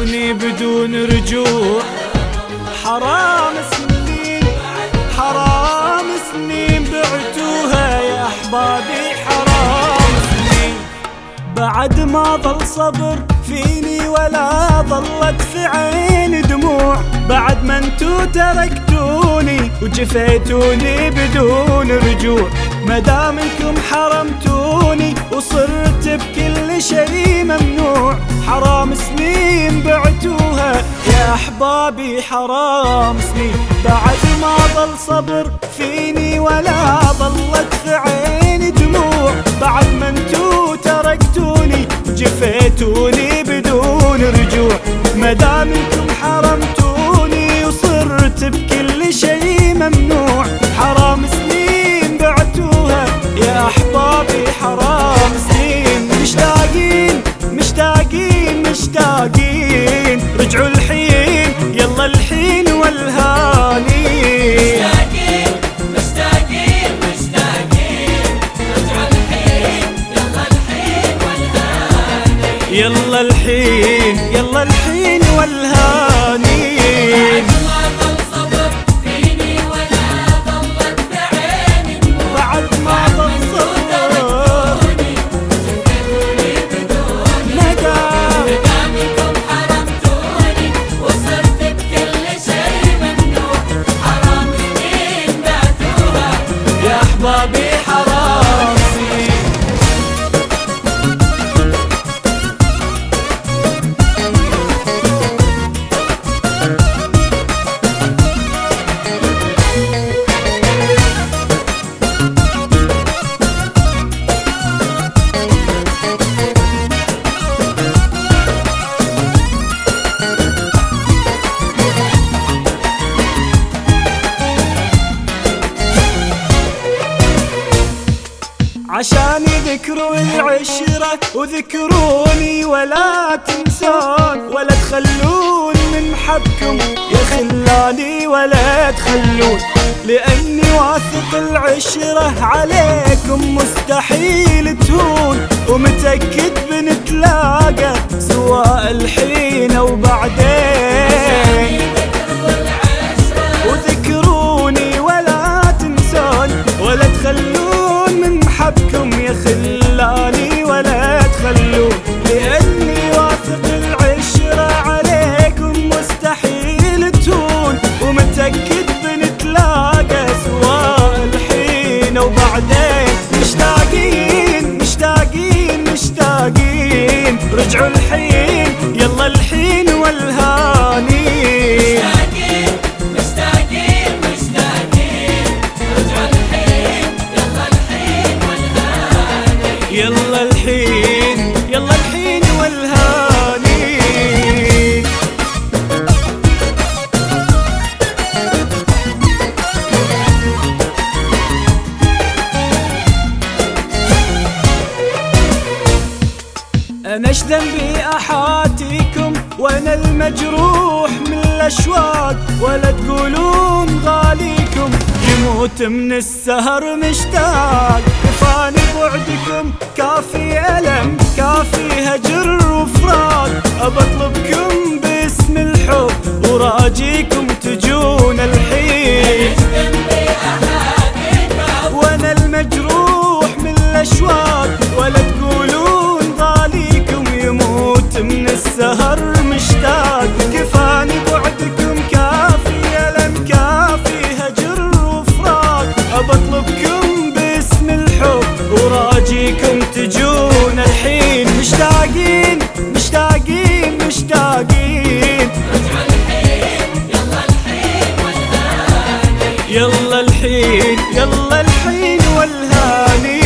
تركتوني بدون رجوع. حرام سنين حرام سنين بعتوها يا أحبابي حرام سنين. بعد ما ظل صبر فيني ولا ظلت في عيني دموع. بعد ما انتو تركتوني وجفيتوني بدون رجوع. مدامكم حرمتوني وصرت بكل شيء ممنوع حرام سنين بعتوها. يا أحبابي حرام سنين بعد ما ظل صبر فيني ولا ظلت في عيني دموع. بعد ما انتو تركتوني جفيتوني بدون رجوع. مدامكم حرمتوني وصرت بكل شيء ممنوع حرام يلا الحين يلا الحين والهاني يذكروا العشرة وذكروني ولا تنسون ولا تخلون من حبكم يا خلاني ولا تخلون لأني واثق العشرة عليكم مستحيل تهون. ومتأكد بنتلاقى سواء الحين أو بعدين. ذنبي أحاتيكم وأنا المجروح من الأشواق. ولا تقولون غاليكم يموت من السهر مشتاق. كفاني بعدكم كافي ألم كافي هجر وفراق. أبطلبكم باسم الحب وراجيكم الحين يلا الحين والهاني.